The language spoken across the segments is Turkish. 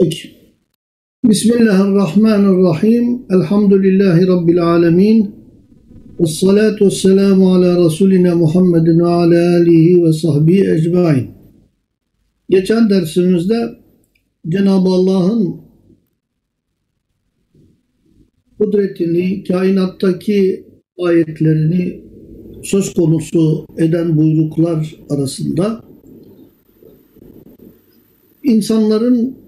Peki. Bismillahirrahmanirrahim. Elhamdülillahi Rabbil alemin. Ve salatu ve selamu ala Resulina Muhammedin ve ala alihi ve sahbihi ecmain. Geçen dersimizde Cenab-ı Allah'ın kudretini, kainattaki ayetlerini söz konusu eden buyruklar arasında insanların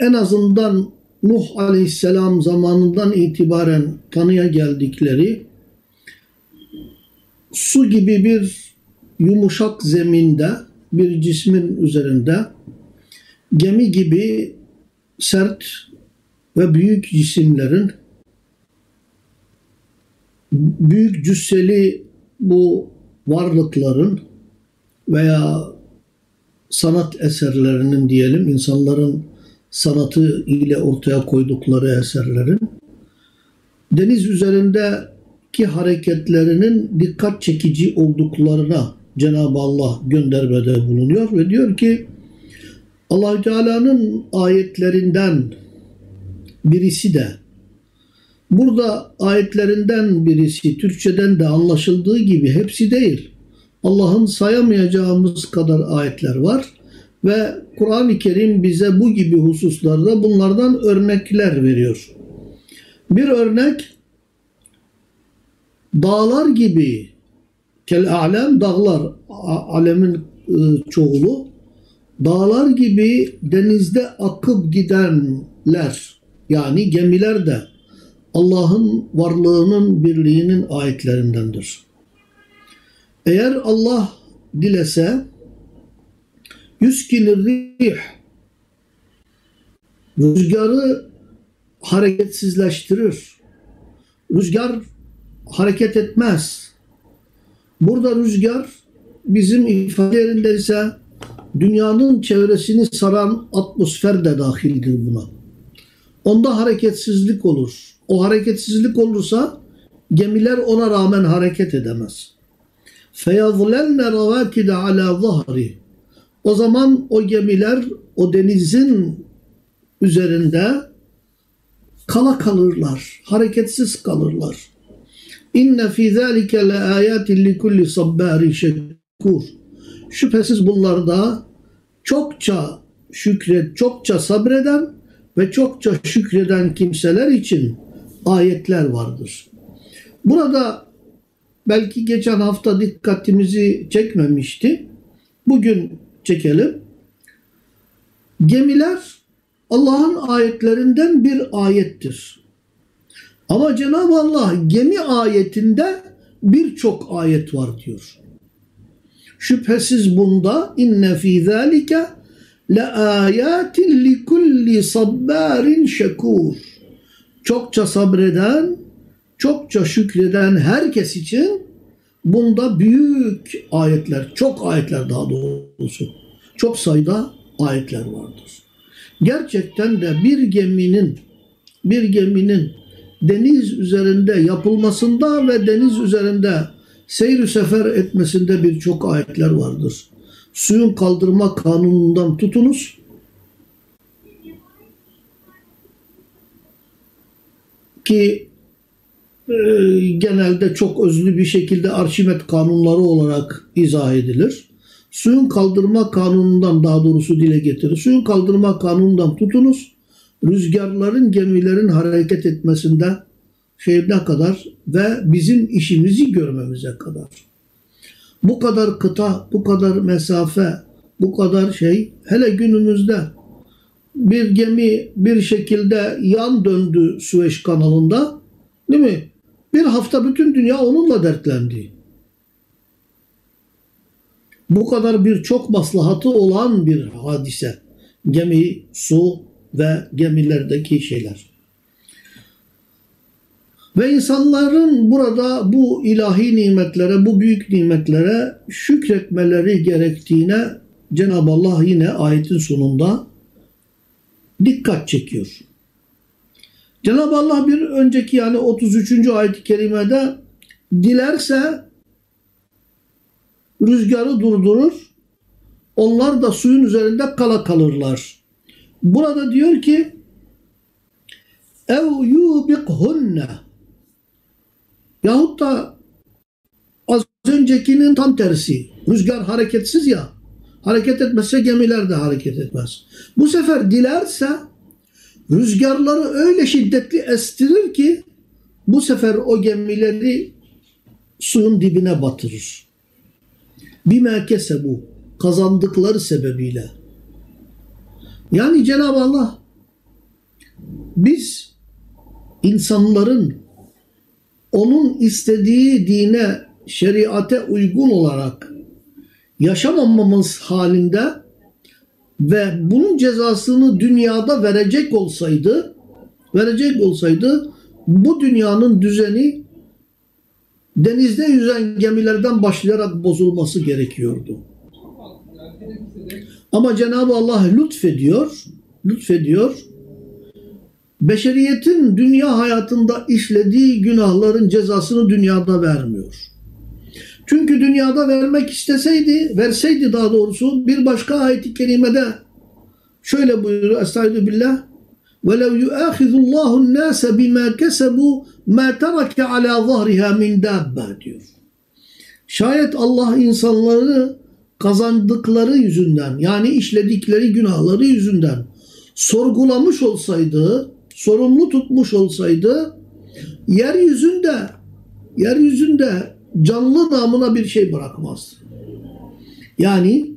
en azından Nuh Aleyhisselam zamanından itibaren tanıya geldikleri su gibi bir yumuşak zeminde bir cismin üzerinde gemi gibi sert ve büyük cisimlerin büyük cüsseli bu varlıkların veya sanat eserlerinin diyelim insanların sanatı ile ortaya koydukları eserlerin deniz üzerindeki hareketlerinin dikkat çekici olduklarına Cenab-ı Allah göndermede bulunuyor ve diyor ki allah Teala'nın ayetlerinden birisi de burada ayetlerinden birisi Türkçeden de anlaşıldığı gibi hepsi değil. Allah'ın sayamayacağımız kadar ayetler var ve Kur'an-ı Kerim bize bu gibi hususlarda bunlardan örnekler veriyor. Bir örnek dağlar gibi kel alem dağlar alemin ıı, çoğulu dağlar gibi denizde akıp gidenler yani gemiler de Allah'ın varlığının birliğinin ayetlerindendir. Eğer Allah dilese yüskinir rih rüzgarı hareketsizleştirir. Rüzgar hareket etmez. Burada rüzgar bizim ifadelerinde ise dünyanın çevresini saran atmosfer de dahildir buna. Onda hareketsizlik olur. O hareketsizlik olursa gemiler ona rağmen hareket edemez. فَيَظْلَلْنَ رَوَاكِدَ عَلَى ظَهْرِ o zaman o gemiler o denizin üzerinde kala kalırlar, hareketsiz kalırlar. İnne fi zalike le ayatin li kulli sabbarin şekur. Şüphesiz bunlarda çokça şükret, çokça sabreden ve çokça şükreden kimseler için ayetler vardır. Burada belki geçen hafta dikkatimizi çekmemişti. Bugün çekelim. Gemiler Allah'ın ayetlerinden bir ayettir. Ama Cenab-ı Allah gemi ayetinde birçok ayet var diyor. Şüphesiz bunda inne fî zâlike le âyâtin li kulli sabbârin şekûr. Çokça sabreden, çokça şükreden herkes için bunda büyük ayetler, çok ayetler daha doğrusu, çok sayıda ayetler vardır. Gerçekten de bir geminin bir geminin deniz üzerinde yapılmasında ve deniz üzerinde seyir sefer etmesinde birçok ayetler vardır. Suyun kaldırma kanunundan tutunuz. Ki genelde çok özlü bir şekilde Arşimet kanunları olarak izah edilir. Suyun kaldırma kanunundan daha doğrusu dile getirir. Suyun kaldırma kanunundan tutunuz rüzgarların gemilerin hareket etmesinde şeyine kadar ve bizim işimizi görmemize kadar. Bu kadar kıta, bu kadar mesafe, bu kadar şey hele günümüzde bir gemi bir şekilde yan döndü Süveyş kanalında değil mi? Bir hafta bütün dünya onunla dertlendi. Bu kadar bir çok maslahatı olan bir hadise. Gemi, su, ve gemilerdeki şeyler. Ve insanların burada bu ilahi nimetlere, bu büyük nimetlere şükretmeleri gerektiğine Cenab-ı Allah yine ayetin sonunda dikkat çekiyor. Cenab-ı Allah bir önceki yani 33. ayet-i kerimede dilerse rüzgarı durdurur. onlar da suyun üzerinde kala kalırlar. Burada diyor ki ev yubikhunne yahut da az öncekinin tam tersi. Rüzgar hareketsiz ya. Hareket etmezse gemiler de hareket etmez. Bu sefer dilerse rüzgarları öyle şiddetli estirir ki bu sefer o gemileri suyun dibine batırır. Bime bu kazandıkları sebebiyle. Yani Cenab-ı Allah biz insanların onun istediği dine, şeriate uygun olarak yaşamamamız halinde ve bunun cezasını dünyada verecek olsaydı verecek olsaydı bu dünyanın düzeni denizde yüzen gemilerden başlayarak bozulması gerekiyordu. Ama Cenab-ı Allah lütfediyor, lütfediyor. Beşeriyetin dünya hayatında işlediği günahların cezasını dünyada vermiyor. Çünkü dünyada vermek isteseydi, verseydi daha doğrusu bir başka ayet-i kerimede şöyle buyuruyor Estaizu billah وَلَوْ يُؤَخِذُ اللّٰهُ النَّاسَ بِمَا كَسَبُوا مَا تَرَكَ عَلَى ظَهْرِهَا مِنْ دَابَّ diyor. Şayet Allah insanları kazandıkları yüzünden yani işledikleri günahları yüzünden sorgulamış olsaydı, sorumlu tutmuş olsaydı yeryüzünde yeryüzünde canlı namına bir şey bırakmaz. Yani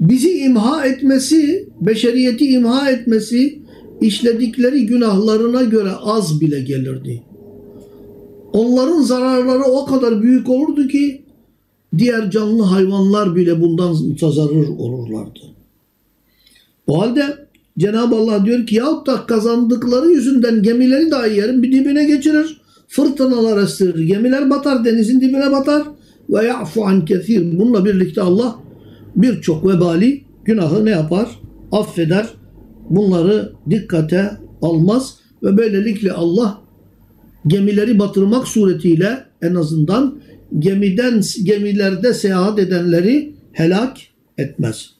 bizi imha etmesi, beşeriyeti imha etmesi işledikleri günahlarına göre az bile gelirdi. Onların zararları o kadar büyük olurdu ki diğer canlı hayvanlar bile bundan mutazarrır olurlardı. O halde Cenab-ı Allah diyor ki yahut da kazandıkları yüzünden gemileri dahi yerin bir dibine geçirir. Fırtınalar estirir. Gemiler batar, denizin dibine batar. Ve ya'fu an kesir. Bununla birlikte Allah birçok vebali günahı ne yapar? Affeder. Bunları dikkate almaz. Ve böylelikle Allah gemileri batırmak suretiyle en azından gemiden gemilerde seyahat edenleri helak etmez.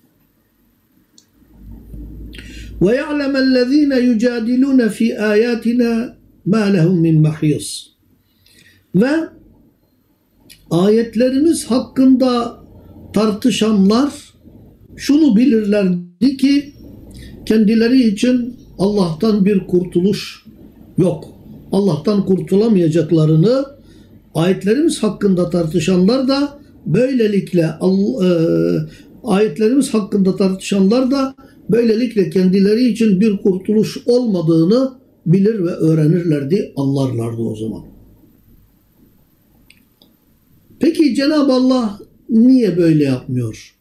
Ve ya'lemellezine yucadilune fi ayatina ma lehum min mahis. Ve ayetlerimiz hakkında tartışanlar şunu bilirlerdi ki kendileri için Allah'tan bir kurtuluş yok. Allah'tan kurtulamayacaklarını ayetlerimiz hakkında tartışanlar da böylelikle e, ayetlerimiz hakkında tartışanlar da böylelikle kendileri için bir kurtuluş olmadığını bilir ve öğrenirlerdi, anlarlardı o zaman. Peki Cenab-ı Allah niye böyle yapmıyor?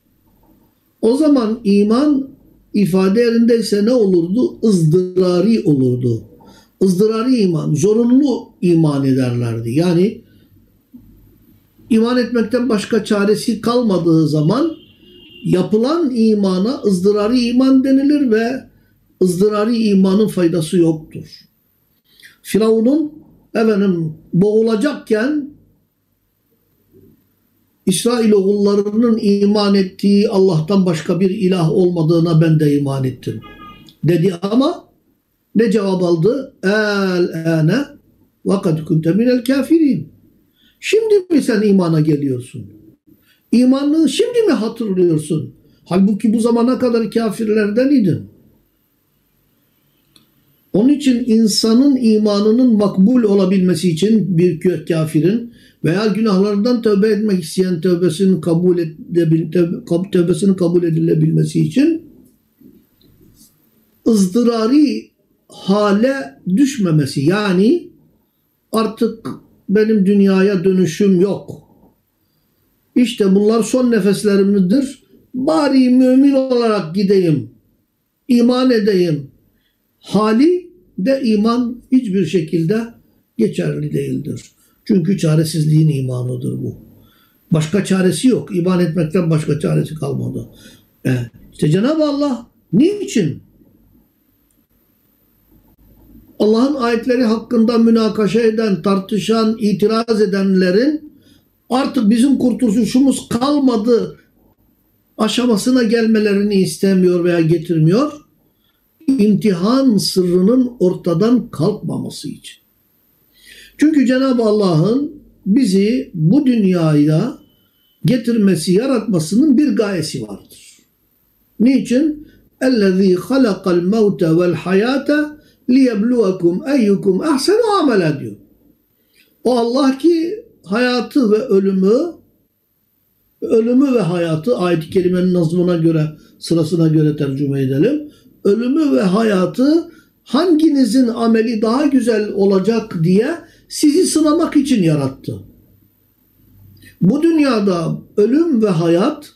O zaman iman ifade yerindeyse ne olurdu? ızdırari olurdu. ızdırari iman, zorunlu iman ederlerdi. Yani iman etmekten başka çaresi kalmadığı zaman yapılan imana ızdırari iman denilir ve ızdırari imanın faydası yoktur. Firavun'un efendim boğulacakken İsrail oğullarının iman ettiği Allah'tan başka bir ilah olmadığına ben de iman ettim. Dedi ama ne cevap aldı? El ene ve kad kunte minel kafirin. Şimdi mi sen imana geliyorsun? İmanını şimdi mi hatırlıyorsun? Halbuki bu zamana kadar kafirlerden idin. Onun için insanın imanının makbul olabilmesi için bir kafirin veya günahlarından tövbe etmek isteyen tövbesinin kabul edebil, tövbesinin kabul edilebilmesi için ızdırari hale düşmemesi yani artık benim dünyaya dönüşüm yok. İşte bunlar son nefeslerimdir. Bari mümin olarak gideyim. iman edeyim. Hali de iman hiçbir şekilde geçerli değildir. Çünkü çaresizliğin imanıdır bu. Başka çaresi yok. İman etmekten başka çaresi kalmadı. Evet. İşte Cenab-ı Allah niçin Allah'ın ayetleri hakkında münakaşa eden, tartışan, itiraz edenlerin artık bizim kurtuluşumuz kalmadı aşamasına gelmelerini istemiyor veya getirmiyor İmtihan sırrının ortadan kalkmaması için. Çünkü Cenab-ı Allah'ın bizi bu dünyaya getirmesi, yaratmasının bir gayesi vardır. Niçin? اَلَّذ۪ي خَلَقَ الْمَوْتَ وَالْحَيَاةَ لِيَبْلُوَكُمْ اَيُّكُمْ اَحْسَنُ عَمَلًا diyor. O Allah ki hayatı ve ölümü ölümü ve hayatı ayet-i kerimenin nazmına göre sırasına göre tercüme edelim. Ölümü ve hayatı hanginizin ameli daha güzel olacak diye sizi sınamak için yarattı. Bu dünyada ölüm ve hayat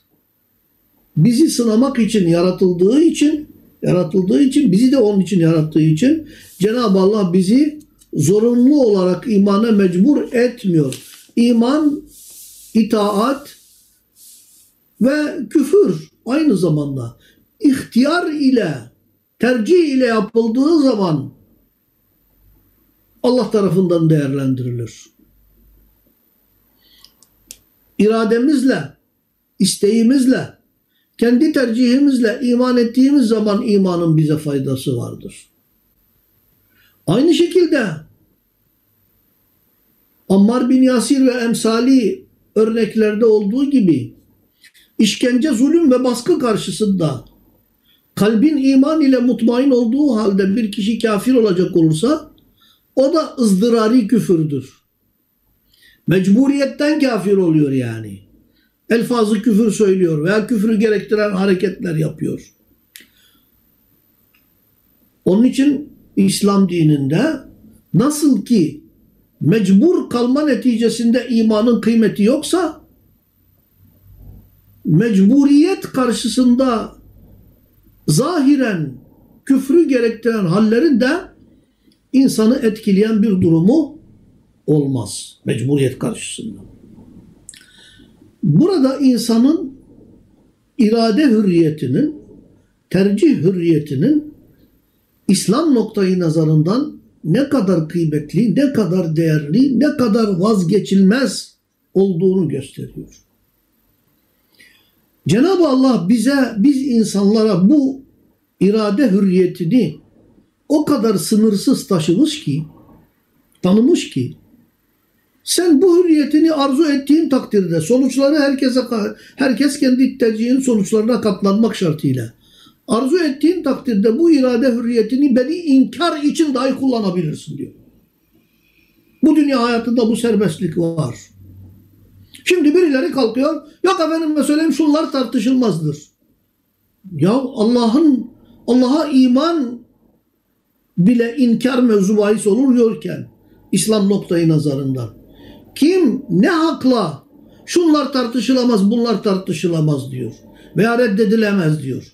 bizi sınamak için yaratıldığı için yaratıldığı için bizi de onun için yarattığı için Cenab-ı Allah bizi zorunlu olarak imana mecbur etmiyor. İman, itaat ve küfür aynı zamanda ihtiyar ile tercih ile yapıldığı zaman Allah tarafından değerlendirilir. İrademizle, isteğimizle, kendi tercihimizle iman ettiğimiz zaman imanın bize faydası vardır. Aynı şekilde Ammar bin Yasir ve emsali örneklerde olduğu gibi işkence, zulüm ve baskı karşısında kalbin iman ile mutmain olduğu halde bir kişi kafir olacak olursa o da ızdırari küfürdür. Mecburiyetten kafir oluyor yani. Elfazı küfür söylüyor veya küfrü gerektiren hareketler yapıyor. Onun için İslam dininde nasıl ki mecbur kalma neticesinde imanın kıymeti yoksa mecburiyet karşısında zahiren küfrü gerektiren hallerin de insanı etkileyen bir durumu olmaz mecburiyet karşısında. Burada insanın irade hürriyetinin, tercih hürriyetinin İslam noktayı nazarından ne kadar kıymetli, ne kadar değerli, ne kadar vazgeçilmez olduğunu gösteriyor. Cenab-ı Allah bize, biz insanlara bu irade hürriyetini o kadar sınırsız taşımış ki, tanımış ki, sen bu hürriyetini arzu ettiğin takdirde sonuçları herkese herkes kendi tercihin sonuçlarına katlanmak şartıyla arzu ettiğin takdirde bu irade hürriyetini beni inkar için dahi kullanabilirsin diyor. Bu dünya hayatında bu serbestlik var. Şimdi birileri kalkıyor. Yok efendim söyleyeyim şunlar tartışılmazdır. Ya Allah'ın Allah'a iman bile inkar mevzu bahis oluyorken İslam noktayı nazarından kim ne hakla şunlar tartışılamaz bunlar tartışılamaz diyor. Veya reddedilemez diyor.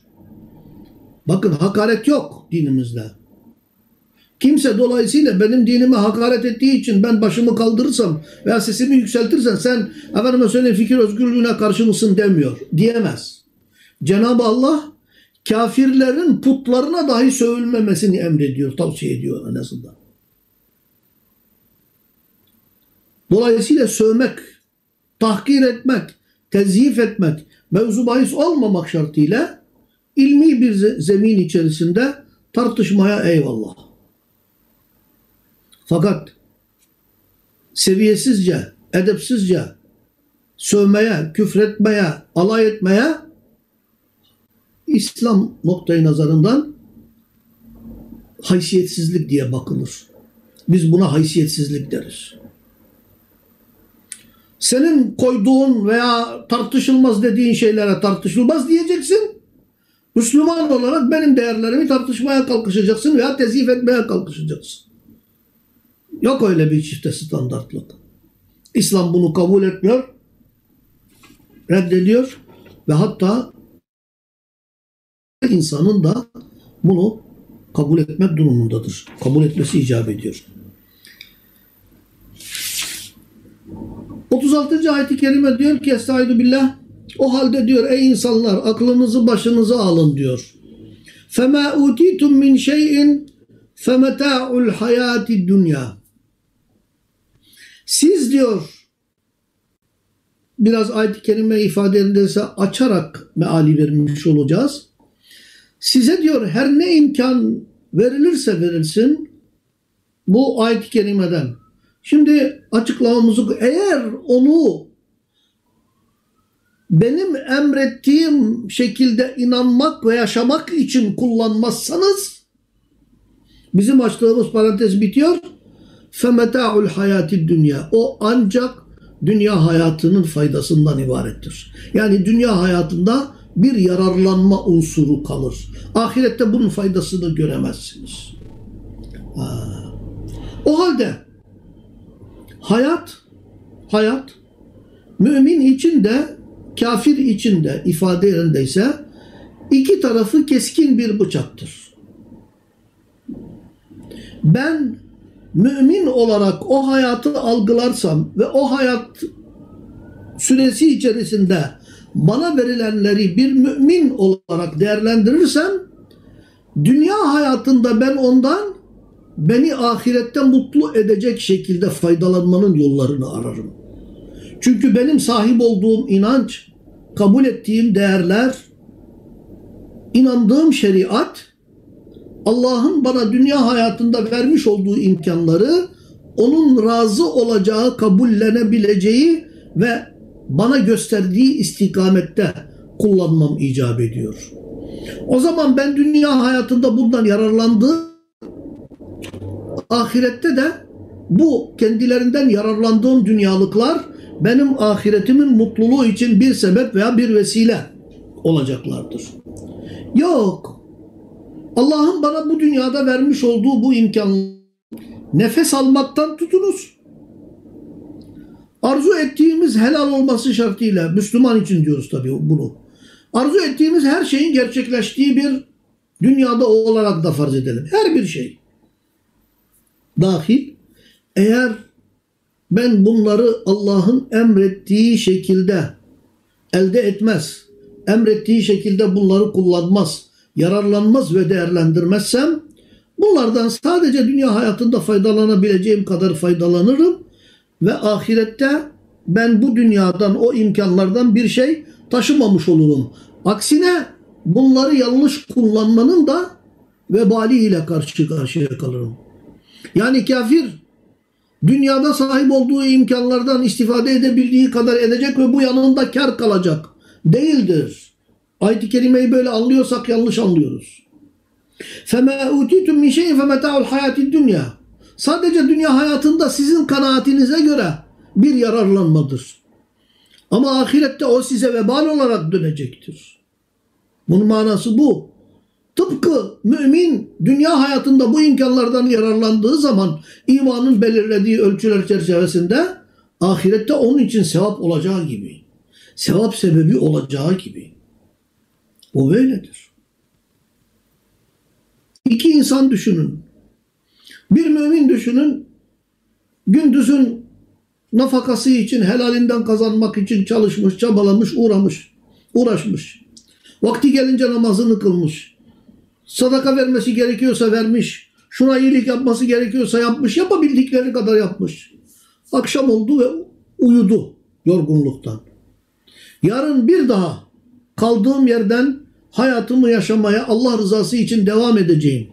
Bakın hakaret yok dinimizde. Kimse dolayısıyla benim dinime hakaret ettiği için ben başımı kaldırırsam veya sesimi yükseltirsem sen efendime söyleyeyim fikir özgürlüğüne karşı mısın demiyor. Diyemez. Cenab-ı Allah kafirlerin putlarına dahi sövülmemesini emrediyor, tavsiye ediyor en azından. Dolayısıyla sövmek, tahkir etmek, tezyif etmek, mevzu bahis olmamak şartıyla ilmi bir zemin içerisinde tartışmaya eyvallah. Fakat seviyesizce, edepsizce sövmeye, küfretmeye, alay etmeye İslam noktayı nazarından haysiyetsizlik diye bakılır. Biz buna haysiyetsizlik deriz senin koyduğun veya tartışılmaz dediğin şeylere tartışılmaz diyeceksin. Müslüman olarak benim değerlerimi tartışmaya kalkışacaksın veya tezif etmeye kalkışacaksın. Yok öyle bir çifte standartlık. İslam bunu kabul etmiyor, reddediyor ve hatta insanın da bunu kabul etmek durumundadır. Kabul etmesi icap ediyor. 36. ayet-i kerime diyor ki Estaizu billah o halde diyor ey insanlar aklınızı başınıza alın diyor. فَمَا اُوتِيتُم مِّنْ شَيْءٍ فَمَتَاعُ الْحَيَاتِ dünya. siz diyor biraz ayet-i kerime ifadelerinde açarak meali vermiş olacağız. Size diyor her ne imkan verilirse verilsin bu ayet-i kerimeden. Şimdi açıklamamızı eğer onu benim emrettiğim şekilde inanmak ve yaşamak için kullanmazsanız bizim açtığımız parantez bitiyor. فَمَتَاعُ الْحَيَاتِ dünya. O ancak dünya hayatının faydasından ibarettir. Yani dünya hayatında bir yararlanma unsuru kalır. Ahirette bunun faydasını göremezsiniz. Ha. O halde hayat hayat mümin için de kafir için de ifade yerindeyse iki tarafı keskin bir bıçaktır. Ben mümin olarak o hayatı algılarsam ve o hayat süresi içerisinde bana verilenleri bir mümin olarak değerlendirirsem dünya hayatında ben ondan beni ahirette mutlu edecek şekilde faydalanmanın yollarını ararım. Çünkü benim sahip olduğum inanç, kabul ettiğim değerler, inandığım şeriat, Allah'ın bana dünya hayatında vermiş olduğu imkanları onun razı olacağı, kabullenebileceği ve bana gösterdiği istikamette kullanmam icap ediyor. O zaman ben dünya hayatında bundan yararlandığım ahirette de bu kendilerinden yararlandığım dünyalıklar benim ahiretimin mutluluğu için bir sebep veya bir vesile olacaklardır. Yok. Allah'ın bana bu dünyada vermiş olduğu bu imkan nefes almaktan tutunuz. Arzu ettiğimiz helal olması şartıyla Müslüman için diyoruz tabii bunu. Arzu ettiğimiz her şeyin gerçekleştiği bir dünyada olarak da farz edelim. Her bir şey. Dahil. Eğer ben bunları Allah'ın emrettiği şekilde elde etmez, emrettiği şekilde bunları kullanmaz, yararlanmaz ve değerlendirmezsem bunlardan sadece dünya hayatında faydalanabileceğim kadar faydalanırım ve ahirette ben bu dünyadan o imkanlardan bir şey taşımamış olurum. Aksine bunları yanlış kullanmanın da vebaliyle karşı karşıya kalırım. Yani kafir dünyada sahip olduğu imkanlardan istifade edebildiği kadar edecek ve bu yanında kar kalacak. Değildir. Ayet-i Kerime'yi böyle anlıyorsak yanlış anlıyoruz. فَمَا اُوتِيتُمْ مِنْ شَيْءٍ فَمَتَاعُ الْحَيَاتِ الدُّنْيَا Sadece dünya hayatında sizin kanaatinize göre bir yararlanmadır. Ama ahirette o size vebal olarak dönecektir. Bunun manası bu. Tıpkı mümin dünya hayatında bu imkanlardan yararlandığı zaman imanın belirlediği ölçüler çerçevesinde ahirette onun için sevap olacağı gibi. Sevap sebebi olacağı gibi. O böyledir. İki insan düşünün. Bir mümin düşünün. Gündüzün nafakası için, helalinden kazanmak için çalışmış, çabalamış, uğramış, uğraşmış. Vakti gelince namazını kılmış. Sadaka vermesi gerekiyorsa vermiş. Şuna iyilik yapması gerekiyorsa yapmış. Yapabildikleri kadar yapmış. Akşam oldu ve uyudu yorgunluktan. Yarın bir daha kaldığım yerden hayatımı yaşamaya Allah rızası için devam edeceğim.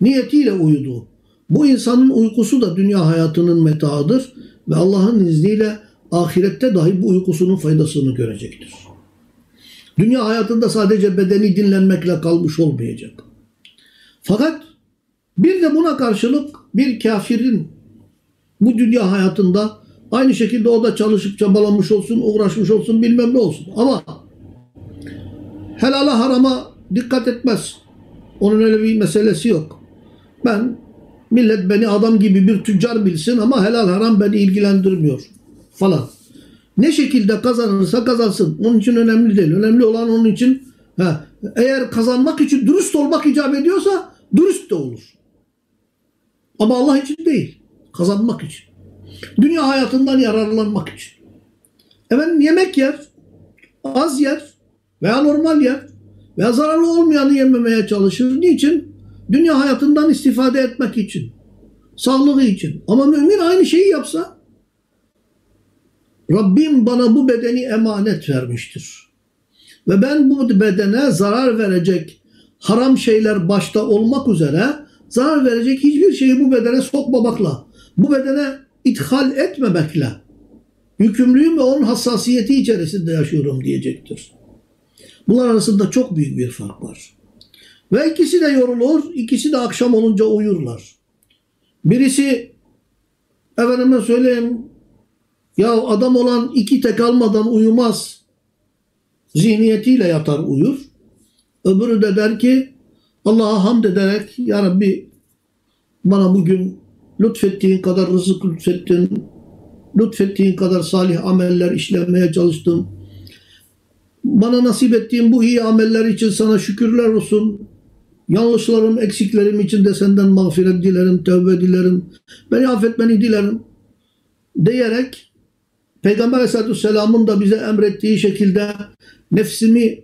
Niyetiyle uyudu. Bu insanın uykusu da dünya hayatının metaıdır ve Allah'ın izniyle ahirette dahi bu uykusunun faydasını görecektir. Dünya hayatında sadece bedeni dinlenmekle kalmış olmayacak. Fakat bir de buna karşılık bir kafirin bu dünya hayatında aynı şekilde o da çalışıp çabalamış olsun, uğraşmış olsun bilmem ne olsun. Ama helala harama dikkat etmez. Onun öyle bir meselesi yok. Ben millet beni adam gibi bir tüccar bilsin ama helal haram beni ilgilendirmiyor falan. Ne şekilde kazanırsa kazansın. Onun için önemli değil. Önemli olan onun için he, eğer kazanmak için dürüst olmak icap ediyorsa dürüst de olur. Ama Allah için değil. Kazanmak için. Dünya hayatından yararlanmak için. Efendim yemek yer, az yer veya normal yer veya zararlı olmayanı yememeye çalışır. Niçin? Dünya hayatından istifade etmek için. Sağlığı için. Ama mümin aynı şeyi yapsa Rabbim bana bu bedeni emanet vermiştir. Ve ben bu bedene zarar verecek haram şeyler başta olmak üzere zarar verecek hiçbir şeyi bu bedene sokmamakla, bu bedene ithal etmemekle yükümlüyüm ve onun hassasiyeti içerisinde yaşıyorum diyecektir. Bunlar arasında çok büyük bir fark var. Ve ikisi de yorulur, ikisi de akşam olunca uyurlar. Birisi efendime söyleyeyim ya adam olan iki tek almadan uyumaz zihniyetiyle yatar uyur. Öbürü de der ki Allah'a hamd ederek Ya Rabbi bana bugün lütfettiğin kadar rızık lütfettin. Lütfettiğin kadar salih ameller işlemeye çalıştım. Bana nasip ettiğin bu iyi ameller için sana şükürler olsun. Yanlışlarım, eksiklerim için de senden mağfiret dilerim, tövbe dilerim. Beni affetmeni dilerim. Diyerek Peygamber Aleyhisselatü Vesselam'ın da bize emrettiği şekilde nefsimi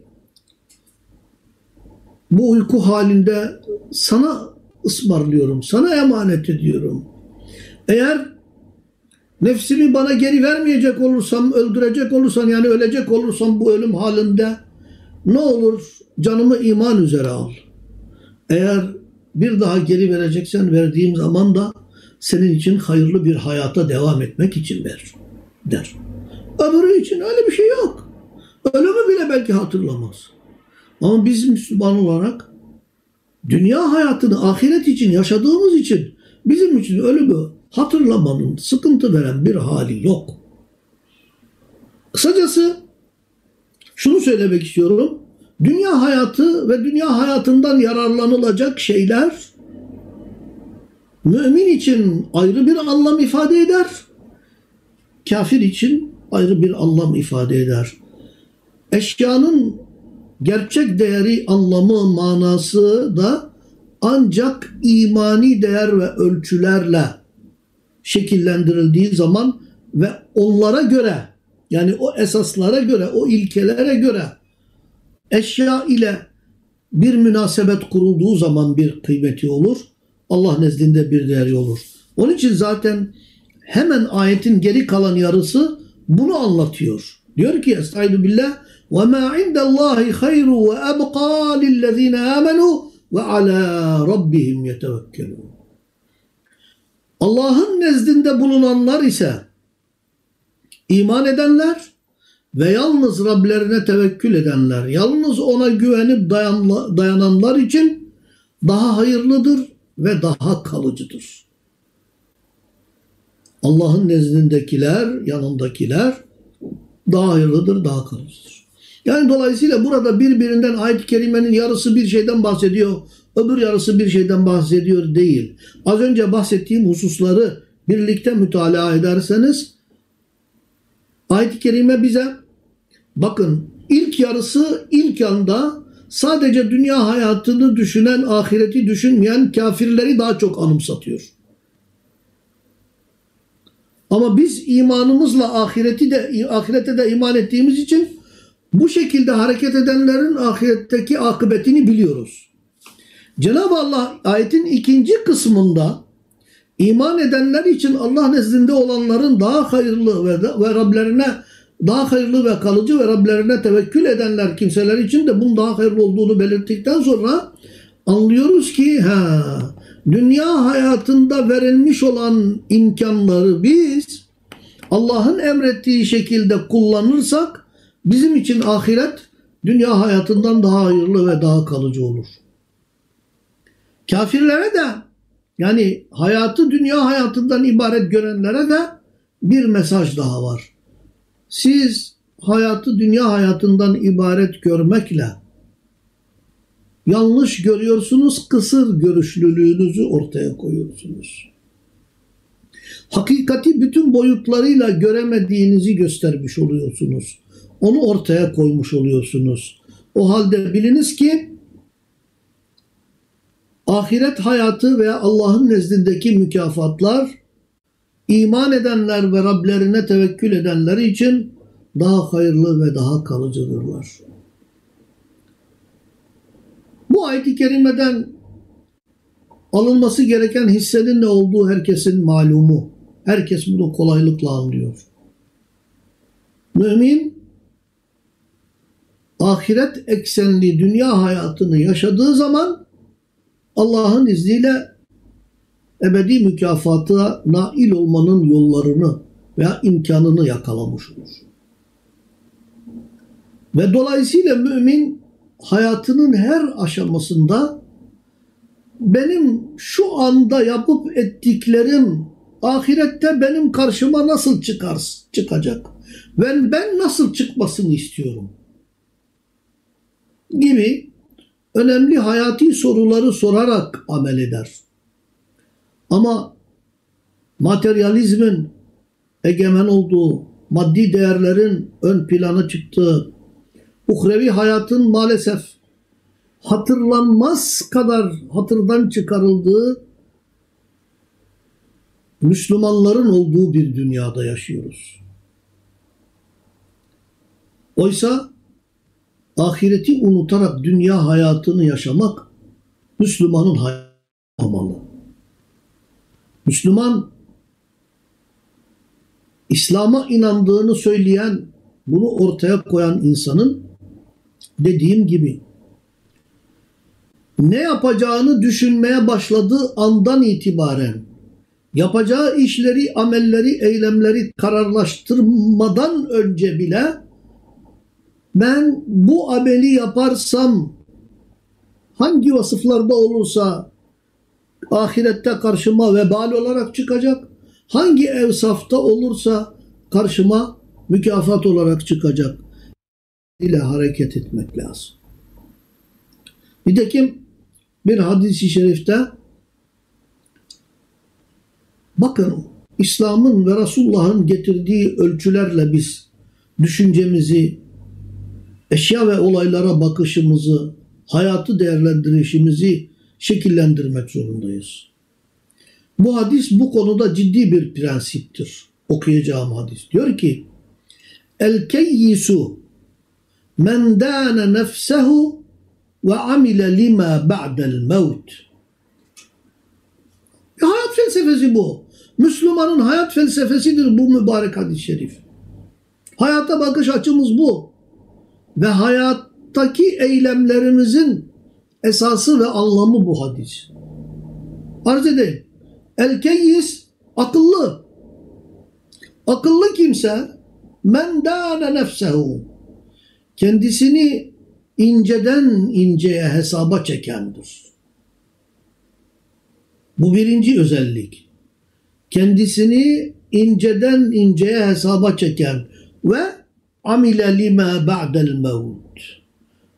bu uyku halinde sana ısmarlıyorum, sana emanet ediyorum. Eğer nefsimi bana geri vermeyecek olursam, öldürecek olursam yani ölecek olursam bu ölüm halinde ne olur canımı iman üzere al. Eğer bir daha geri vereceksen verdiğim zaman da senin için hayırlı bir hayata devam etmek için ver der. Öbürü için öyle bir şey yok. Ölümü bile belki hatırlamaz. Ama biz Müslüman olarak dünya hayatını ahiret için yaşadığımız için bizim için ölümü hatırlamanın sıkıntı veren bir hali yok. Kısacası şunu söylemek istiyorum. Dünya hayatı ve dünya hayatından yararlanılacak şeyler mümin için ayrı bir anlam ifade eder. Kafir için ayrı bir anlam ifade eder. Eşyanın gerçek değeri, anlamı, manası da ancak imani değer ve ölçülerle şekillendirildiği zaman ve onlara göre yani o esaslara göre, o ilkelere göre eşya ile bir münasebet kurulduğu zaman bir kıymeti olur. Allah nezdinde bir değeri olur. Onun için zaten hemen ayetin geri kalan yarısı bunu anlatıyor. Diyor ki Estaizu billah ve ma indallahi hayru ve ebqa lillezine amenu ve ala rabbihim yetevekkelun. Allah'ın nezdinde bulunanlar ise iman edenler ve yalnız Rablerine tevekkül edenler, yalnız ona güvenip dayananlar için daha hayırlıdır ve daha kalıcıdır. Allah'ın nezdindekiler, yanındakiler daha hayırlıdır, daha kalıcıdır. Yani dolayısıyla burada birbirinden ayet-i kerimenin yarısı bir şeyden bahsediyor, öbür yarısı bir şeyden bahsediyor değil. Az önce bahsettiğim hususları birlikte mütalaa ederseniz ayet-i kerime bize bakın ilk yarısı ilk anda sadece dünya hayatını düşünen, ahireti düşünmeyen kafirleri daha çok anımsatıyor. Ama biz imanımızla ahireti de ahirete de iman ettiğimiz için bu şekilde hareket edenlerin ahiretteki akıbetini biliyoruz. Cenab-ı Allah ayetin ikinci kısmında iman edenler için Allah nezdinde olanların daha hayırlı ve, ve Rablerine daha hayırlı ve kalıcı ve Rablerine tevekkül edenler kimseler için de bunun daha hayırlı olduğunu belirttikten sonra anlıyoruz ki ha dünya hayatında verilmiş olan imkanları biz Allah'ın emrettiği şekilde kullanırsak bizim için ahiret dünya hayatından daha hayırlı ve daha kalıcı olur. Kafirlere de yani hayatı dünya hayatından ibaret görenlere de bir mesaj daha var. Siz hayatı dünya hayatından ibaret görmekle yanlış görüyorsunuz, kısır görüşlülüğünüzü ortaya koyuyorsunuz. Hakikati bütün boyutlarıyla göremediğinizi göstermiş oluyorsunuz. Onu ortaya koymuş oluyorsunuz. O halde biliniz ki ahiret hayatı veya Allah'ın nezdindeki mükafatlar iman edenler ve Rablerine tevekkül edenler için daha hayırlı ve daha kalıcıdırlar. Bu ayet-i kerimeden alınması gereken hissenin ne olduğu herkesin malumu. Herkes bunu kolaylıkla anlıyor. Mümin ahiret eksenli dünya hayatını yaşadığı zaman Allah'ın izniyle ebedi mükafatına nail olmanın yollarını veya imkanını yakalamış olur. Ve dolayısıyla mümin hayatının her aşamasında benim şu anda yapıp ettiklerim ahirette benim karşıma nasıl çıkar, çıkacak? Ben, ben nasıl çıkmasını istiyorum? Gibi önemli hayati soruları sorarak amel eder. Ama materyalizmin egemen olduğu, maddi değerlerin ön plana çıktığı, uhrevi hayatın maalesef hatırlanmaz kadar hatırdan çıkarıldığı Müslümanların olduğu bir dünyada yaşıyoruz. Oysa ahireti unutarak dünya hayatını yaşamak Müslümanın hayatı olmalı. Müslüman İslam'a inandığını söyleyen, bunu ortaya koyan insanın dediğim gibi ne yapacağını düşünmeye başladığı andan itibaren yapacağı işleri, amelleri, eylemleri kararlaştırmadan önce bile ben bu ameli yaparsam hangi vasıflarda olursa ahirette karşıma vebal olarak çıkacak, hangi evsafta olursa karşıma mükafat olarak çıkacak ile hareket etmek lazım. Nitekim bir hadisi şerifte bakın İslam'ın ve Resulullah'ın getirdiği ölçülerle biz düşüncemizi, eşya ve olaylara bakışımızı, hayatı değerlendirişimizi şekillendirmek zorundayız. Bu hadis bu konuda ciddi bir prensiptir. Okuyacağım hadis. Diyor ki El keyyisu men dâne nefsehu ve amile lima ba'del mevt. Hayat felsefesi bu. Müslümanın hayat felsefesidir bu mübarek hadis-i şerif. Hayata bakış açımız bu. Ve hayattaki eylemlerimizin esası ve anlamı bu hadis. Arz edeyim. El keyyis akıllı. Akıllı kimse men dâne nefsehu kendisini inceden inceye hesaba çekendir. Bu birinci özellik. Kendisini inceden inceye hesaba çeken ve amile lima ba'del mevt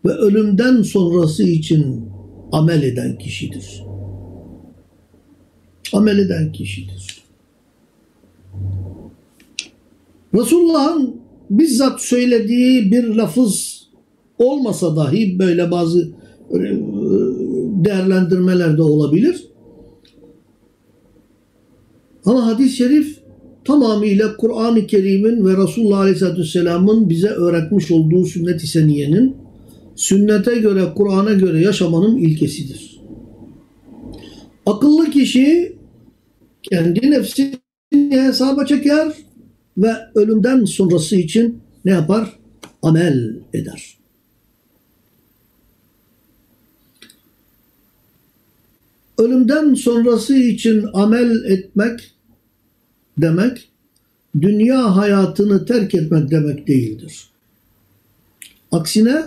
ve ölümden sonrası için amel eden kişidir. Amel eden kişidir. Resulullah'ın bizzat söylediği bir lafız olmasa dahi böyle bazı e, değerlendirmeler de olabilir. Ama hadis-i şerif tamamıyla Kur'an-ı Kerim'in ve Resulullah Aleyhisselatü Vesselam'ın bize öğretmiş olduğu sünnet-i sünnete göre, Kur'an'a göre yaşamanın ilkesidir. Akıllı kişi kendi nefsini hesaba çeker ve ölümden sonrası için ne yapar? Amel eder. Ölümden sonrası için amel etmek demek dünya hayatını terk etmek demek değildir. Aksine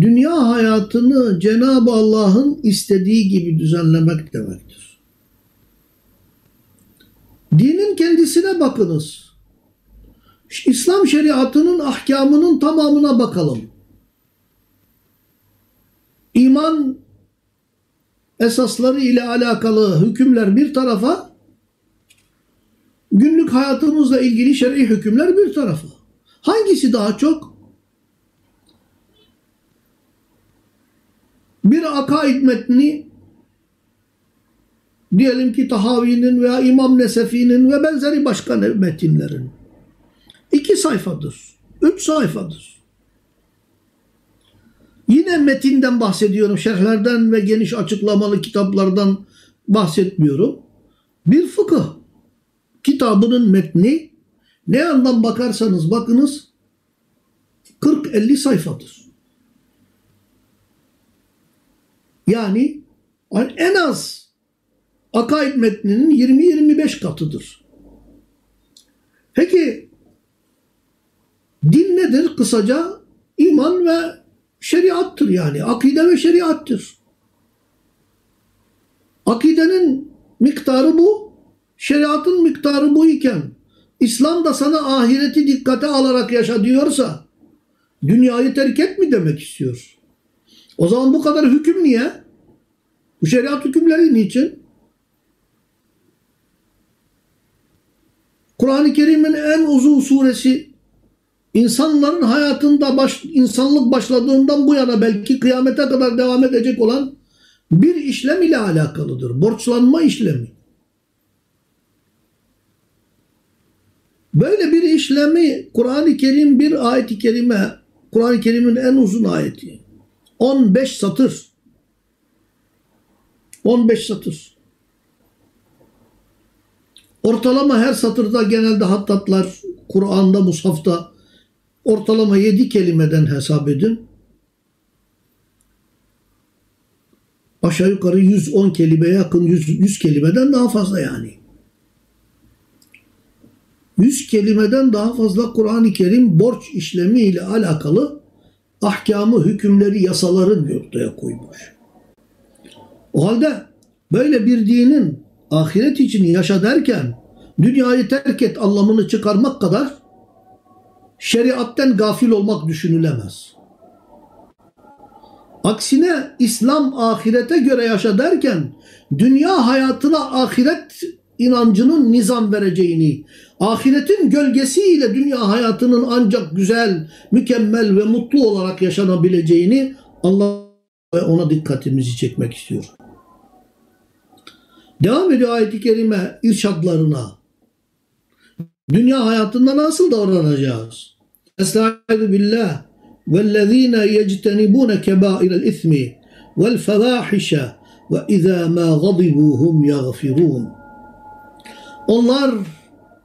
dünya hayatını Cenab-ı Allah'ın istediği gibi düzenlemek demektir. Dinin kendisine bakınız. İslam şeriatının ahkamının tamamına bakalım. İman esasları ile alakalı hükümler bir tarafa, günlük hayatımızla ilgili şer'i hükümler bir tarafa. Hangisi daha çok? Bir akaid metni diyelim ki Tahavi'nin veya İmam Nesefi'nin ve benzeri başka metinlerin iki sayfadır, üç sayfadır. Yine metinden bahsediyorum, şerhlerden ve geniş açıklamalı kitaplardan bahsetmiyorum. Bir fıkıh kitabının metni ne yandan bakarsanız bakınız 40-50 sayfadır. Yani en az akaid metninin 20-25 katıdır. Peki din nedir? Kısaca iman ve şeriattır yani. Akide ve şeriattır. Akidenin miktarı bu, şeriatın miktarı bu iken İslam da sana ahireti dikkate alarak yaşa diyorsa dünyayı terk et mi demek istiyor? O zaman bu kadar hüküm niye? Bu şeriat hükümleri niçin? Kur'an-ı Kerim'in en uzun suresi insanların hayatında baş, insanlık başladığından bu yana belki kıyamete kadar devam edecek olan bir işlem ile alakalıdır. Borçlanma işlemi. Böyle bir işlemi Kur'an-ı Kerim bir ayet-i kerime, Kur'an-ı Kerim'in en uzun ayeti. 15 satır. 15 satır. Ortalama her satırda genelde hattatlar Kur'an'da, Mushaf'ta ortalama 7 kelimeden hesap edin. Aşağı yukarı 110 kelimeye yakın 100, 100 kelimeden daha fazla yani. 100 kelimeden daha fazla Kur'an-ı Kerim borç işlemi ile alakalı ahkamı, hükümleri, yasaları ortaya koymuş. O halde böyle bir dinin ahiret için yaşa derken dünyayı terk et anlamını çıkarmak kadar şeriatten gafil olmak düşünülemez. Aksine İslam ahirete göre yaşa derken dünya hayatına ahiret inancının nizam vereceğini, ahiretin gölgesiyle dünya hayatının ancak güzel, mükemmel ve mutlu olarak yaşanabileceğini Allah ve ona dikkatimizi çekmek istiyor. Devam ediyor ayet-i kerime irşadlarına. Dünya hayatında nasıl davranacağız? Estaizu billah وَالَّذ۪ينَ يَجْتَنِبُونَ كَبَائِرَ الْاِثْمِ وَالْفَوَاحِشَ وَاِذَا مَا غَضِبُوا هُمْ يَغْفِرُونَ onlar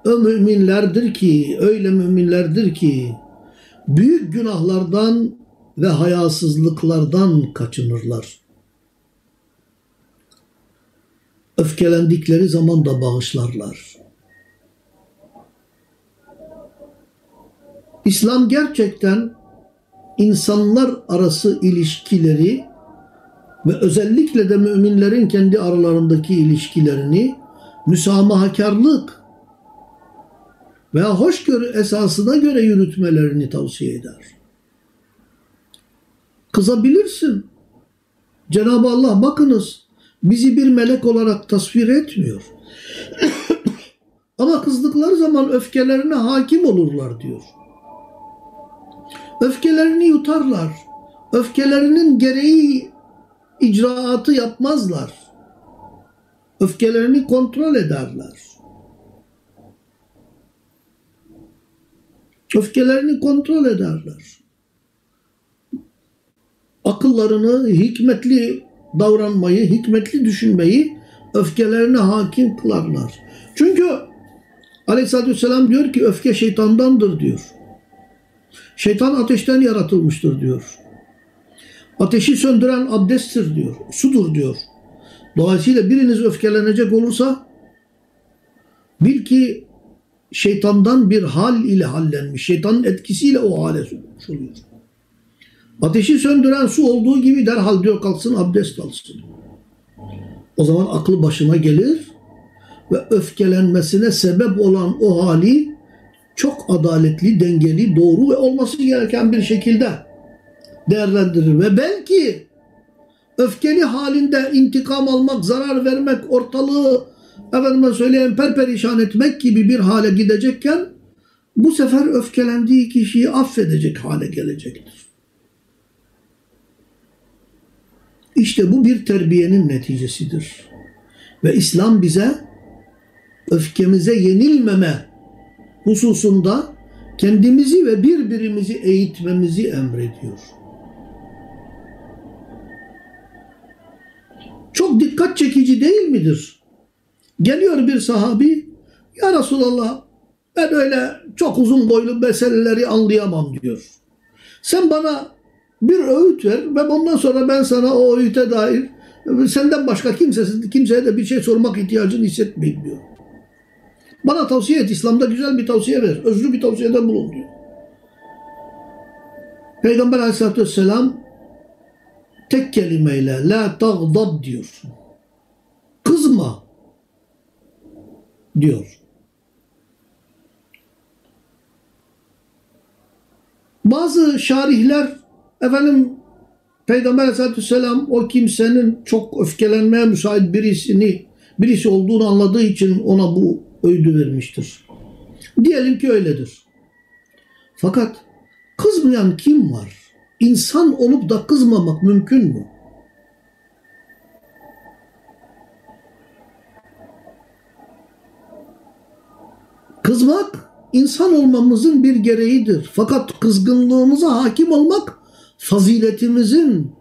o müminlerdir ki, öyle müminlerdir ki büyük günahlardan ve hayasızlıklardan kaçınırlar. Öfkelendikleri zaman da bağışlarlar. İslam gerçekten insanlar arası ilişkileri ve özellikle de müminlerin kendi aralarındaki ilişkilerini müsamahakarlık veya hoşgörü esasına göre yürütmelerini tavsiye eder. Kızabilirsin. Cenab-ı Allah bakınız bizi bir melek olarak tasvir etmiyor. Ama kızdıkları zaman öfkelerine hakim olurlar diyor. Öfkelerini yutarlar. Öfkelerinin gereği icraatı yapmazlar. Öfkelerini kontrol ederler. Öfkelerini kontrol ederler. Akıllarını hikmetli davranmayı, hikmetli düşünmeyi öfkelerine hakim kılarlar. Çünkü Aleyhisselatü Vesselam diyor ki öfke şeytandandır diyor. Şeytan ateşten yaratılmıştır diyor. Ateşi söndüren abdesttir diyor. Sudur diyor. Dolayısıyla biriniz öfkelenecek olursa bil ki şeytandan bir hal ile hallenmiş. Şeytanın etkisiyle o hale sokulmuş oluyor. Ateşi söndüren su olduğu gibi derhal diyor kalksın abdest alsın. O zaman aklı başına gelir ve öfkelenmesine sebep olan o hali çok adaletli, dengeli, doğru ve olması gereken bir şekilde değerlendirir. Ve belki öfkeli halinde intikam almak, zarar vermek, ortalığı efendime söyleyeyim perperişan etmek gibi bir hale gidecekken bu sefer öfkelendiği kişiyi affedecek hale gelecektir. İşte bu bir terbiyenin neticesidir. Ve İslam bize öfkemize yenilmeme hususunda kendimizi ve birbirimizi eğitmemizi emrediyor. Çok dikkat çekici değil midir? Geliyor bir sahabi, ya Resulallah ben öyle çok uzun boylu meseleleri anlayamam diyor. Sen bana bir öğüt ver ve ondan sonra ben sana o öğüte dair senden başka kimsesiz, kimseye de bir şey sormak ihtiyacını hissetmeyeyim diyor. Bana tavsiye et. İslam'da güzel bir tavsiye ver. Özlü bir tavsiyede bulun diyor. Peygamber aleyhissalatü vesselam tek kelimeyle la tagdab diyor. Kızma diyor. Bazı şarihler efendim Peygamber aleyhissalatü vesselam o kimsenin çok öfkelenmeye müsait birisini birisi olduğunu anladığı için ona bu öğüdü vermiştir. Diyelim ki öyledir. Fakat kızmayan kim var? İnsan olup da kızmamak mümkün mü? Kızmak insan olmamızın bir gereğidir. Fakat kızgınlığımıza hakim olmak faziletimizin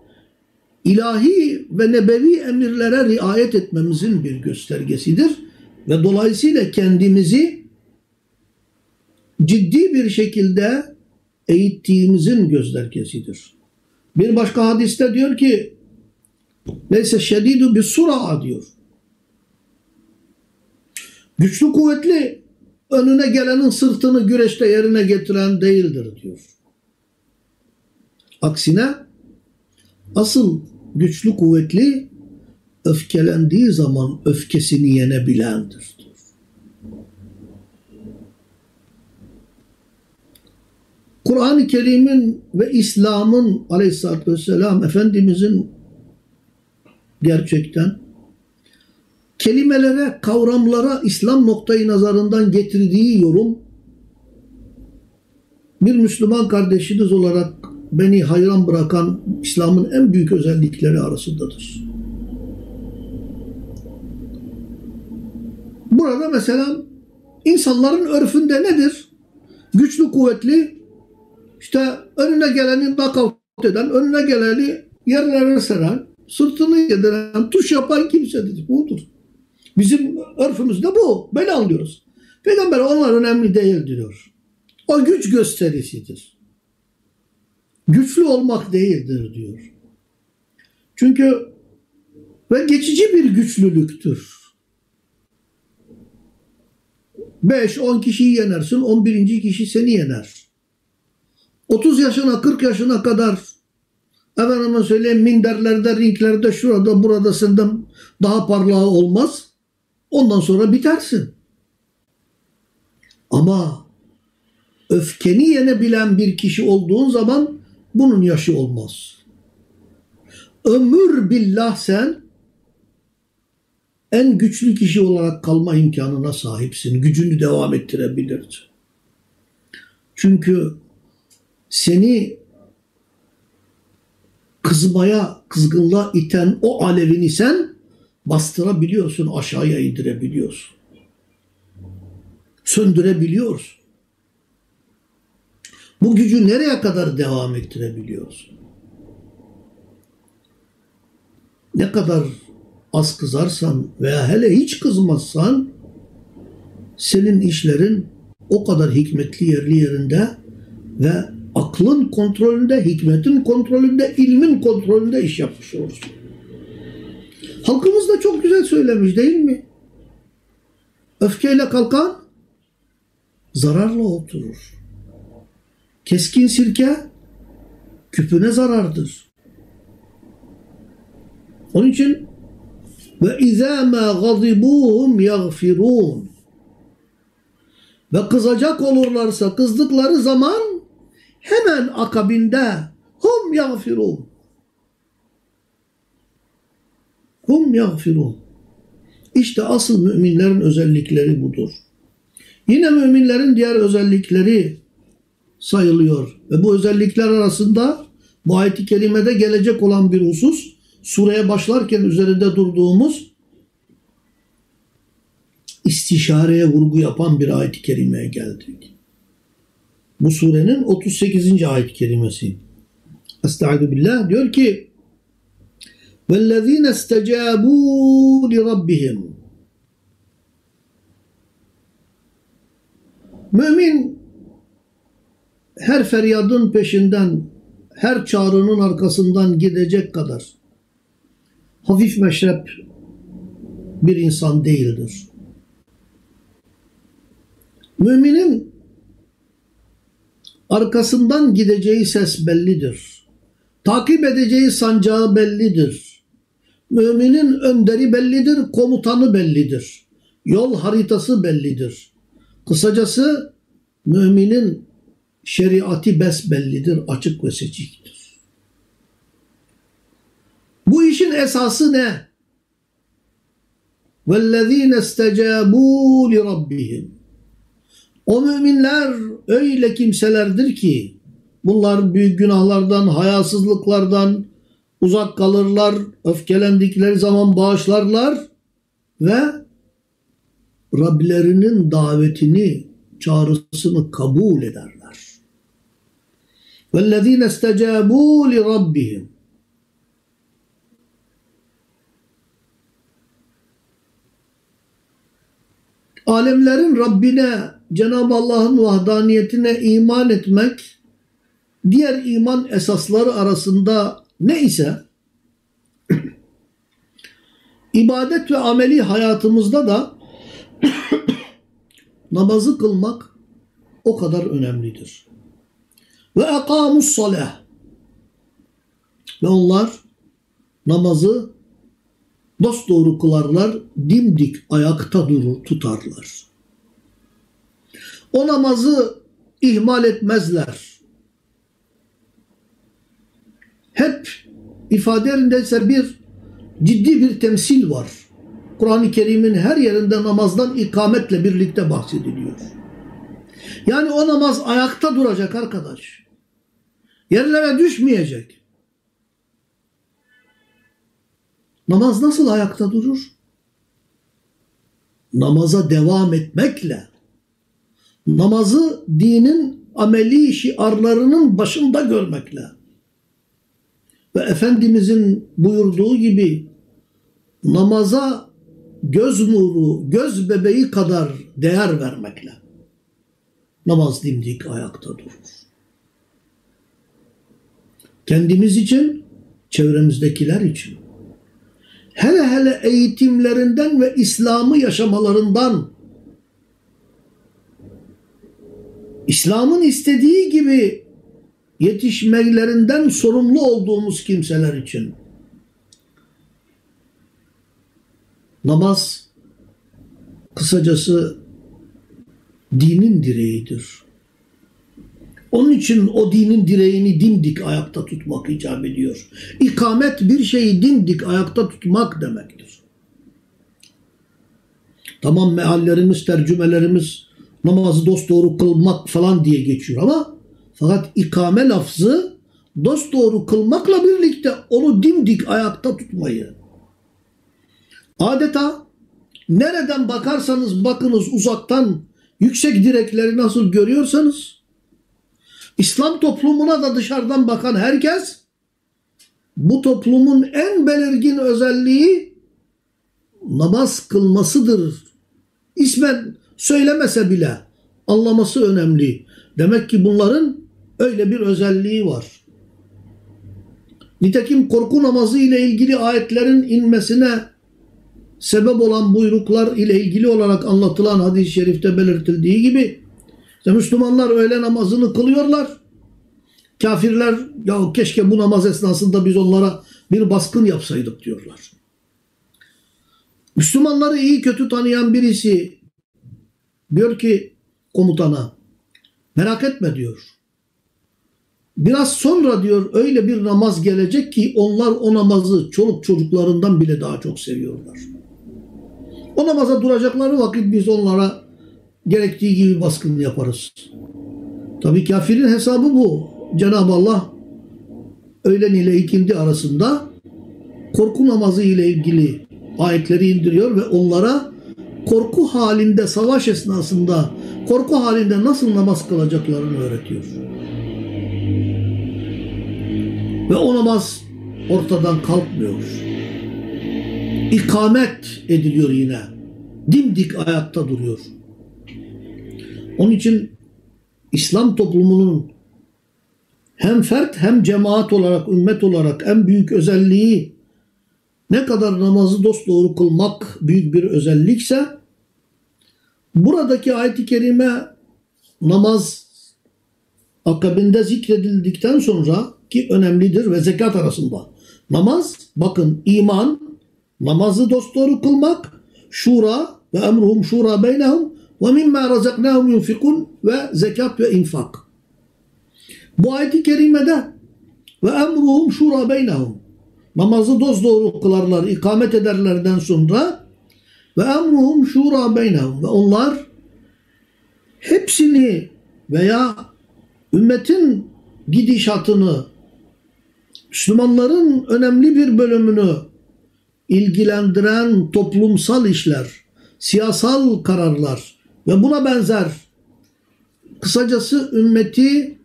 ilahi ve nebevi emirlere riayet etmemizin bir göstergesidir. Ve dolayısıyla kendimizi ciddi bir şekilde eğittiğimizin göstergesidir. Bir başka hadiste diyor ki neyse şedidu bir sura diyor. Güçlü kuvvetli önüne gelenin sırtını güreşte yerine getiren değildir diyor. Aksine asıl güçlü kuvvetli öfkelendiği zaman öfkesini yenebilendir. Diyor. Kur'an-ı Kerim'in ve İslam'ın aleyhissalatü vesselam Efendimizin gerçekten kelimelere, kavramlara İslam noktayı nazarından getirdiği yorum bir Müslüman kardeşiniz olarak beni hayran bırakan İslam'ın en büyük özellikleri arasındadır. Burada mesela insanların örfünde nedir? Güçlü, kuvvetli, işte önüne geleni nakavt eden, önüne geleni yerlere seren, sırtını yediren, tuş yapan kimsedir. Budur. Bizim örfümüzde bu. Böyle anlıyoruz. Peygamber onlar önemli değil diyor. O güç gösterisidir. Güçlü olmak değildir diyor. Çünkü ve geçici bir güçlülüktür. 5-10 kişiyi yenersin, 11. kişi seni yener. 30 yaşına, 40 yaşına kadar efendime söyleyeyim minderlerde, ringlerde, şurada, burada senden daha parlağı olmaz. Ondan sonra bitersin. Ama öfkeni yenebilen bir kişi olduğun zaman bunun yaşı olmaz. Ömür billah sen en güçlü kişi olarak kalma imkanına sahipsin. Gücünü devam ettirebilirsin. Çünkü seni kızmaya, kızgınlığa iten o alevini sen bastırabiliyorsun, aşağıya indirebiliyorsun. Söndürebiliyorsun. Bu gücü nereye kadar devam ettirebiliyorsun? Ne kadar az kızarsan veya hele hiç kızmazsan senin işlerin o kadar hikmetli yerli yerinde ve aklın kontrolünde, hikmetin kontrolünde, ilmin kontrolünde iş yapmış olursun. Halkımız da çok güzel söylemiş değil mi? Öfkeyle kalkan zararla oturur. Keskin sirke küpüne zarardır. Onun için ve izâ mâ gazibuhum yagfirûn ve kızacak olurlarsa kızdıkları zaman hemen akabinde hum yagfirûn hum yagfirûn İşte asıl müminlerin özellikleri budur. Yine müminlerin diğer özellikleri sayılıyor. Ve bu özellikler arasında bu ayet-i kerimede gelecek olan bir husus sureye başlarken üzerinde durduğumuz istişareye vurgu yapan bir ayet-i kerimeye geldik. Bu surenin 38. ayet-i kerimesi. Estaizu billah diyor ki وَالَّذ۪ينَ اسْتَجَابُوا لِرَبِّهِمْ Mümin her feryadın peşinden, her çağrının arkasından gidecek kadar hafif meşrep bir insan değildir. Müminin arkasından gideceği ses bellidir. Takip edeceği sancağı bellidir. Müminin önderi bellidir, komutanı bellidir. Yol haritası bellidir. Kısacası müminin şeriatı besbellidir, açık ve seçiktir. Bu işin esası ne? وَالَّذ۪ينَ اسْتَجَابُوا لِرَبِّهِمْ O müminler öyle kimselerdir ki bunlar büyük günahlardan, hayasızlıklardan uzak kalırlar, öfkelendikleri zaman bağışlarlar ve Rablerinin davetini, çağrısını kabul ederler. وَالَّذ۪ينَ اسْتَجَابُوا لِرَبِّهِمْ Alemlerin Rabbine, Cenab-ı Allah'ın vahdaniyetine iman etmek, diğer iman esasları arasında ne ise, ibadet ve ameli hayatımızda da namazı kılmak o kadar önemlidir. Ve ekamus salah. Ve onlar namazı dosdoğru kılarlar, dimdik ayakta durur, tutarlar. O namazı ihmal etmezler. Hep ifade yerindeyse bir ciddi bir temsil var. Kur'an-ı Kerim'in her yerinde namazdan ikametle birlikte bahsediliyor. Yani o namaz ayakta duracak arkadaş. Yerlere düşmeyecek. Namaz nasıl ayakta durur? Namaza devam etmekle. Namazı dinin ameli şiarlarının başında görmekle. Ve Efendimizin buyurduğu gibi namaza göz nuru, göz bebeği kadar değer vermekle. Namaz dimdik ayakta durur. Kendimiz için, çevremizdekiler için. Hele hele eğitimlerinden ve İslam'ı yaşamalarından İslam'ın istediği gibi yetişmelerinden sorumlu olduğumuz kimseler için namaz kısacası dinin direğidir. Onun için o dinin direğini dimdik ayakta tutmak icap ediyor. İkamet bir şeyi dimdik ayakta tutmak demektir. Tamam meallerimiz, tercümelerimiz namazı dosdoğru kılmak falan diye geçiyor ama fakat ikame lafzı dosdoğru kılmakla birlikte onu dimdik ayakta tutmayı. Adeta nereden bakarsanız bakınız uzaktan yüksek direkleri nasıl görüyorsanız İslam toplumuna da dışarıdan bakan herkes bu toplumun en belirgin özelliği namaz kılmasıdır. İsmen söylemese bile anlaması önemli. Demek ki bunların öyle bir özelliği var. Nitekim korku namazı ile ilgili ayetlerin inmesine sebep olan buyruklar ile ilgili olarak anlatılan hadis-i şerifte belirtildiği gibi işte Müslümanlar öğle namazını kılıyorlar. Kafirler ya keşke bu namaz esnasında biz onlara bir baskın yapsaydık diyorlar. Müslümanları iyi kötü tanıyan birisi diyor ki komutana merak etme diyor. Biraz sonra diyor öyle bir namaz gelecek ki onlar o namazı çoluk çocuklarından bile daha çok seviyorlar. O namaza duracakları vakit biz onlara gerektiği gibi baskın yaparız. Tabii kafirin hesabı bu. Cenab-ı Allah öğlen ile ikindi arasında korku namazı ile ilgili ayetleri indiriyor ve onlara korku halinde savaş esnasında korku halinde nasıl namaz kılacaklarını öğretiyor. Ve o namaz ortadan kalkmıyor. İkamet ediliyor yine. Dimdik ayakta duruyor. Onun için İslam toplumunun hem fert hem cemaat olarak, ümmet olarak en büyük özelliği ne kadar namazı dosdoğru kılmak büyük bir özellikse buradaki ayet-i kerime namaz akabinde zikredildikten sonra ki önemlidir ve zekat arasında. Namaz bakın iman, namazı dosdoğru kılmak, şura ve emruhum şura beynehum ve mimma razaknahum yunfikun ve zekat ve infak. Bu ayet-i kerimede ve emruhum şura beynehum namazı dosdoğru kılarlar, ikamet ederlerden sonra ve emruhum şura beynehum. Ve onlar hepsini veya ümmetin gidişatını Müslümanların önemli bir bölümünü ilgilendiren toplumsal işler, siyasal kararlar ve buna benzer kısacası ümmeti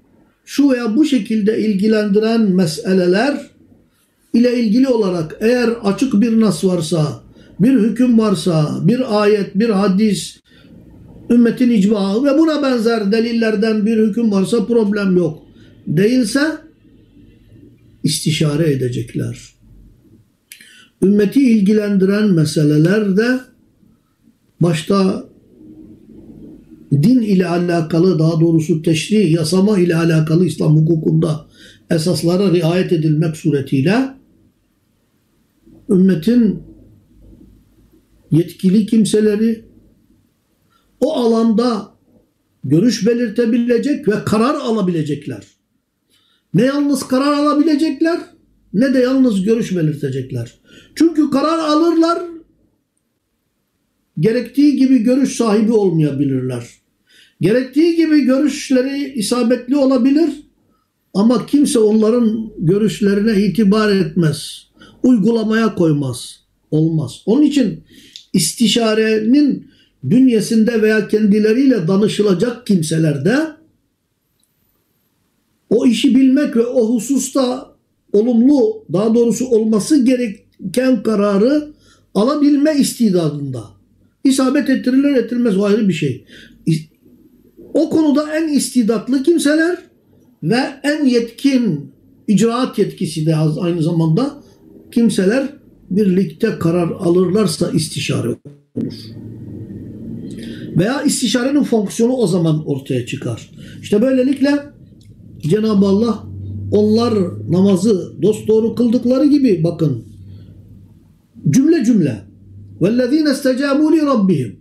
şu veya bu şekilde ilgilendiren meseleler ile ilgili olarak eğer açık bir nas varsa, bir hüküm varsa, bir ayet, bir hadis, ümmetin icmağı ve buna benzer delillerden bir hüküm varsa problem yok. Değilse istişare edecekler. Ümmeti ilgilendiren meselelerde başta din ile alakalı daha doğrusu teşri, yasama ile alakalı İslam hukukunda esaslara riayet edilmek suretiyle ümmetin yetkili kimseleri o alanda görüş belirtebilecek ve karar alabilecekler. Ne yalnız karar alabilecekler ne de yalnız görüş belirtecekler. Çünkü karar alırlar gerektiği gibi görüş sahibi olmayabilirler. Gerektiği gibi görüşleri isabetli olabilir ama kimse onların görüşlerine itibar etmez. Uygulamaya koymaz. Olmaz. Onun için istişarenin bünyesinde veya kendileriyle danışılacak kimselerde o işi bilmek ve o hususta olumlu daha doğrusu olması gereken kararı alabilme istidadında. İsabet ettirilir ettirilmez o ayrı bir şey. O konuda en istidatlı kimseler ve en yetkin icraat yetkisi de aynı zamanda kimseler birlikte karar alırlarsa istişare olur. Veya istişarenin fonksiyonu o zaman ortaya çıkar. İşte böylelikle Cenab-ı Allah onlar namazı dosdoğru kıldıkları gibi bakın cümle cümle وَالَّذ۪ينَ اسْتَجَابُوا لِرَبِّهِمْ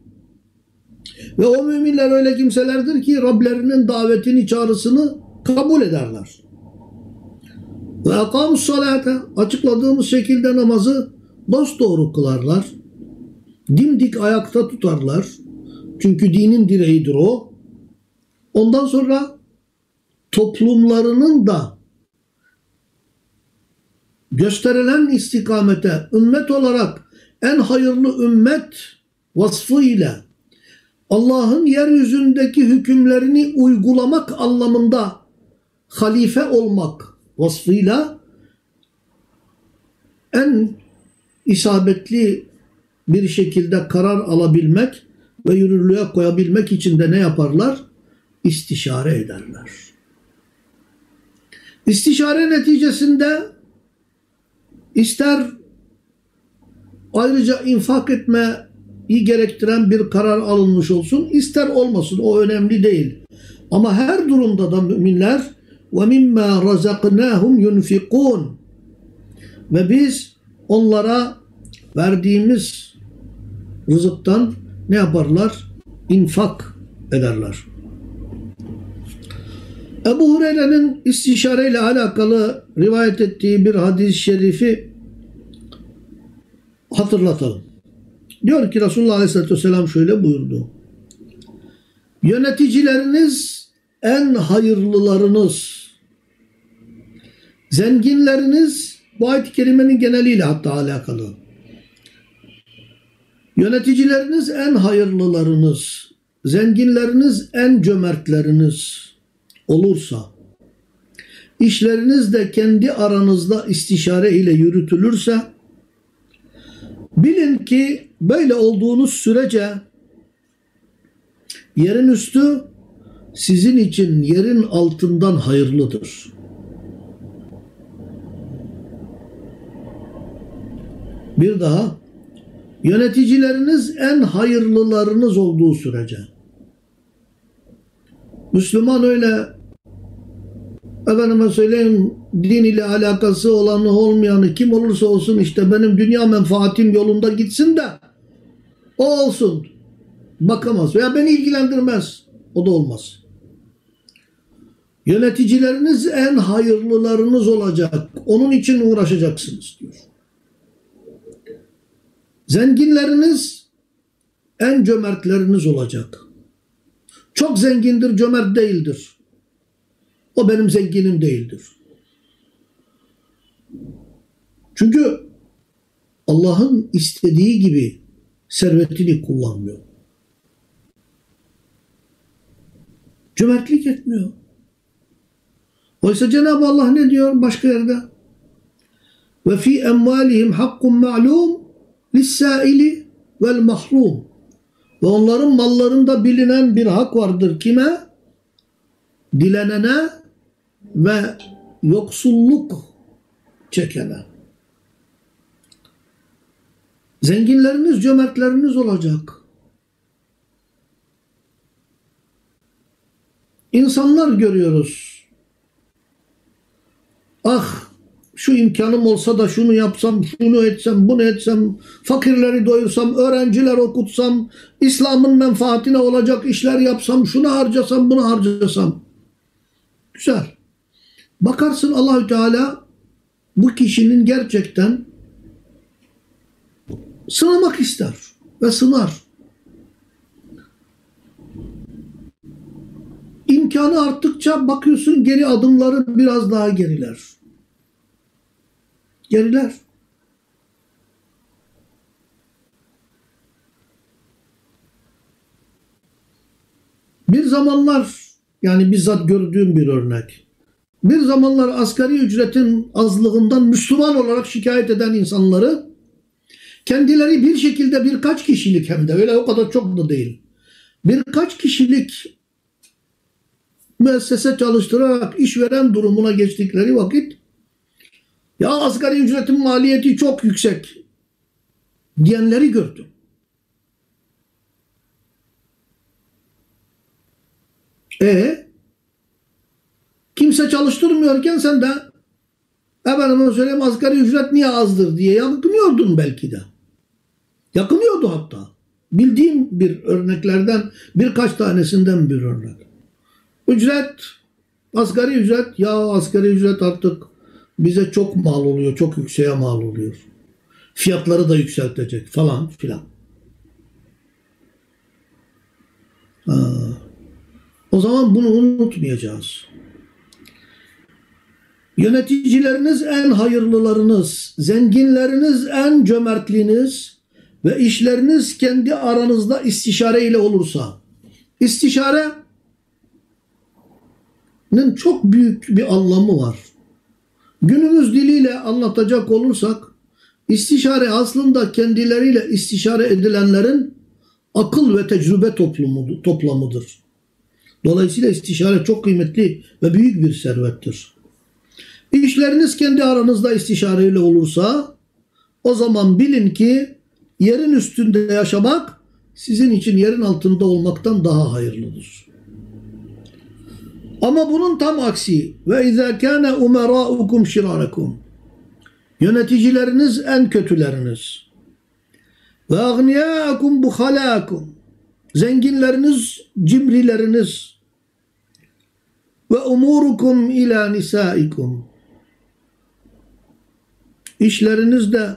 Ve o müminler öyle kimselerdir ki Rablerinin davetini, çağrısını kabul ederler. Ve akamus salate açıkladığımız şekilde namazı dosdoğru kılarlar. Dimdik ayakta tutarlar. Çünkü dinin direğidir o. Ondan sonra toplumlarının da gösterilen istikamete ümmet olarak en hayırlı ümmet vasfı ile Allah'ın yeryüzündeki hükümlerini uygulamak anlamında halife olmak vasfıyla en isabetli bir şekilde karar alabilmek ve yürürlüğe koyabilmek için de ne yaparlar? İstişare ederler. İstişare neticesinde ister ayrıca infak etmeyi gerektiren bir karar alınmış olsun, ister olmasın o önemli değil. Ama her durumda da müminler وَمِمَّا رَزَقْنَاهُمْ يُنْفِقُونَ Ve biz onlara verdiğimiz rızıktan ne yaparlar? İnfak ederler. Ebu Hureyre'nin istişareyle alakalı rivayet ettiği bir hadis-i şerifi hatırlatalım. Diyor ki Resulullah Aleyhisselatü Vesselam şöyle buyurdu. Yöneticileriniz en hayırlılarınız, zenginleriniz bu ayet-i kerimenin geneliyle hatta alakalı. Yöneticileriniz en hayırlılarınız, zenginleriniz en cömertleriniz olursa, işleriniz de kendi aranızda istişare ile yürütülürse, bilin ki böyle olduğunuz sürece yerin üstü sizin için yerin altından hayırlıdır. Bir daha yöneticileriniz en hayırlılarınız olduğu sürece. Müslüman öyle efendime söyleyeyim din ile alakası olanı olmayanı kim olursa olsun işte benim dünya menfaatim yolunda gitsin de o olsun. Bakamaz veya beni ilgilendirmez. O da olmaz. Yöneticileriniz en hayırlılarınız olacak. Onun için uğraşacaksınız diyor. Zenginleriniz en cömertleriniz olacak. Çok zengindir, cömert değildir. O benim zenginim değildir. Çünkü Allah'ın istediği gibi servetini kullanmıyor. Cömertlik etmiyor. Oysa Cenab-ı Allah ne diyor başka yerde? Ve fi emvalihim hakkun ma'lum lissaili vel mahrum. Ve onların mallarında bilinen bir hak vardır. Kime? Dilenene ve yoksulluk çekene. Zenginleriniz, cömertleriniz olacak. İnsanlar görüyoruz. Ah şu imkanım olsa da şunu yapsam, şunu etsem, bunu etsem, fakirleri doyursam, öğrenciler okutsam, İslam'ın menfaatine olacak işler yapsam, şunu harcasam, bunu harcasam. Güzel. Bakarsın Allahü Teala bu kişinin gerçekten sınamak ister ve sınar. İmkanı arttıkça bakıyorsun geri adımları biraz daha geriler. Geriler. Bir zamanlar yani bizzat gördüğüm bir örnek. Bir zamanlar asgari ücretin azlığından Müslüman olarak şikayet eden insanları kendileri bir şekilde birkaç kişilik hem de öyle o kadar çok da değil. Birkaç kişilik müessese çalıştırarak işveren durumuna geçtikleri vakit ya asgari ücretin maliyeti çok yüksek diyenleri gördüm. E kimse çalıştırmıyorken sen de efendime söyleyeyim asgari ücret niye azdır diye yakınıyordun belki de. Yakınıyordu hatta. Bildiğim bir örneklerden birkaç tanesinden bir örnek. Ücret, asgari ücret, ya asgari ücret artık bize çok mal oluyor, çok yükseğe mal oluyor. Fiyatları da yükseltecek falan filan. Ha. O zaman bunu unutmayacağız. Yöneticileriniz en hayırlılarınız, zenginleriniz en cömertliğiniz ve işleriniz kendi aranızda istişare ile olursa. İstişarenin çok büyük bir anlamı var. Günümüz diliyle anlatacak olursak istişare aslında kendileriyle istişare edilenlerin akıl ve tecrübe toplumu, toplamıdır. Dolayısıyla istişare çok kıymetli ve büyük bir servettir. İşleriniz kendi aranızda istişareyle olursa o zaman bilin ki yerin üstünde yaşamak sizin için yerin altında olmaktan daha hayırlıdır. Ama bunun tam aksi. Ve izâ kâne umerâukum şirârekum. Yöneticileriniz en kötüleriniz. Ve agniyâkum buhalâkum. Zenginleriniz cimrileriniz. Ve umurukum ila nisaikum işlerinizde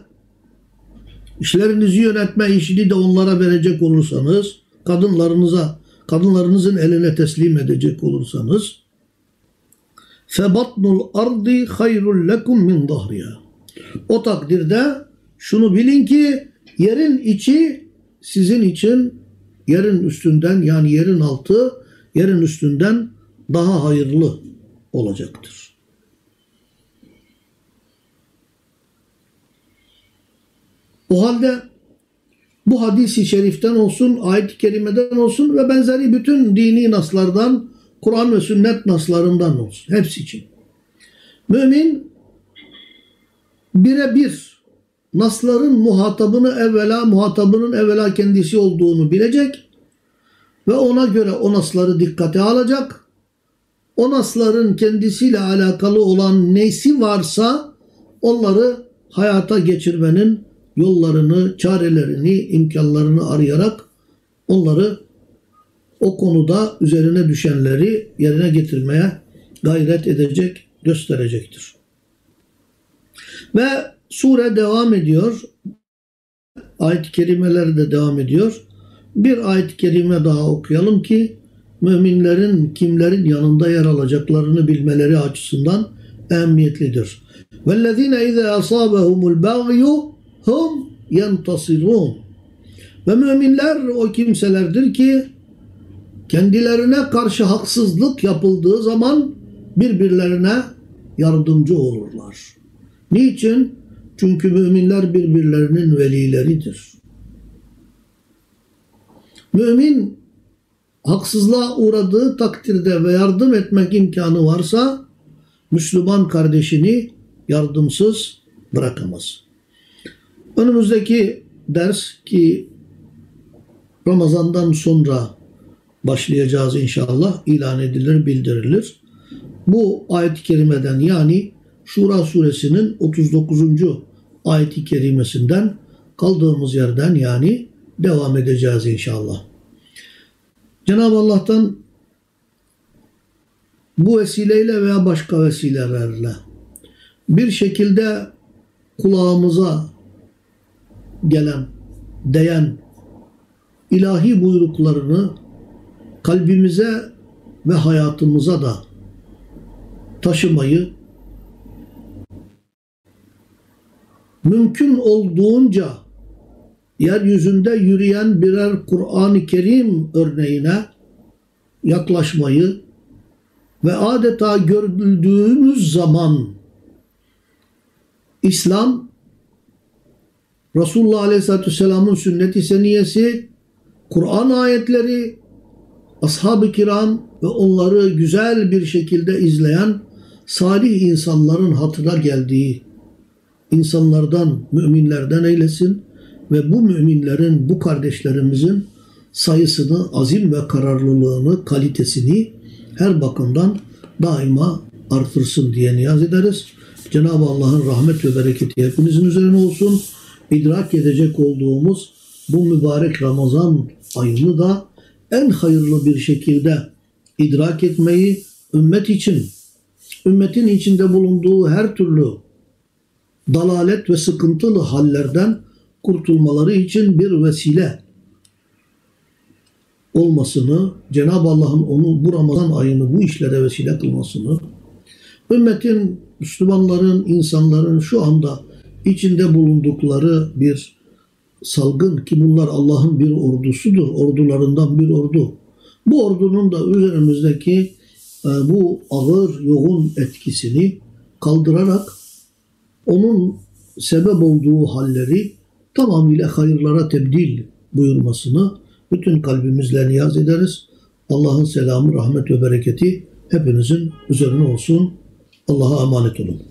işlerinizi yönetme işini de onlara verecek olursanız kadınlarınıza kadınlarınızın eline teslim edecek olursanız febatnul ardi hayrul lekum min dahriya o takdirde şunu bilin ki yerin içi sizin için yerin üstünden yani yerin altı yerin üstünden daha hayırlı olacaktır. O halde bu hadisi şeriften olsun, ayet-i kerimeden olsun ve benzeri bütün dini naslardan, Kur'an ve sünnet naslarından olsun. Hepsi için. Mümin birebir nasların muhatabını evvela muhatabının evvela kendisi olduğunu bilecek ve ona göre o nasları dikkate alacak. O nasların kendisiyle alakalı olan neysi varsa onları hayata geçirmenin yollarını, çarelerini, imkanlarını arayarak onları o konuda üzerine düşenleri yerine getirmeye gayret edecek, gösterecektir. Ve sure devam ediyor. Ayet-i kerimeler de devam ediyor. Bir ayet-i kerime daha okuyalım ki müminlerin kimlerin yanında yer alacaklarını bilmeleri açısından ehemmiyetlidir. وَالَّذ۪ينَ اِذَا أَصَابَهُمُ الْبَغْيُ hum yentasirun. Ve müminler o kimselerdir ki kendilerine karşı haksızlık yapıldığı zaman birbirlerine yardımcı olurlar. Niçin? Çünkü müminler birbirlerinin velileridir. Mümin haksızlığa uğradığı takdirde ve yardım etmek imkanı varsa Müslüman kardeşini yardımsız bırakamaz. Önümüzdeki ders ki Ramazan'dan sonra başlayacağız inşallah ilan edilir, bildirilir. Bu ayet-i kerimeden yani Şura suresinin 39. ayet-i kerimesinden kaldığımız yerden yani devam edeceğiz inşallah. Cenab-ı Allah'tan bu vesileyle veya başka vesilelerle bir şekilde kulağımıza gelen, değen ilahi buyruklarını kalbimize ve hayatımıza da taşımayı mümkün olduğunca yeryüzünde yürüyen birer Kur'an-ı Kerim örneğine yaklaşmayı ve adeta gördüğümüz zaman İslam Resulullah Aleyhisselatü Vesselam'ın sünnet-i seniyesi, Kur'an ayetleri, ashab-ı kiram ve onları güzel bir şekilde izleyen salih insanların hatırına geldiği insanlardan, müminlerden eylesin ve bu müminlerin, bu kardeşlerimizin sayısını, azim ve kararlılığını, kalitesini her bakımdan daima artırsın diye niyaz ederiz. Cenab-ı Allah'ın rahmet ve bereketi hepinizin üzerine olsun idrak edecek olduğumuz bu mübarek Ramazan ayını da en hayırlı bir şekilde idrak etmeyi ümmet için, ümmetin içinde bulunduğu her türlü dalalet ve sıkıntılı hallerden kurtulmaları için bir vesile olmasını, Cenab-ı Allah'ın onu bu Ramazan ayını bu işlere vesile kılmasını, ümmetin, Müslümanların, insanların şu anda içinde bulundukları bir salgın ki bunlar Allah'ın bir ordusudur. Ordularından bir ordu. Bu ordunun da üzerimizdeki e, bu ağır, yoğun etkisini kaldırarak onun sebep olduğu halleri tamamıyla hayırlara tebdil buyurmasını bütün kalbimizle niyaz ederiz. Allah'ın selamı, rahmet ve bereketi hepinizin üzerine olsun. Allah'a emanet olun.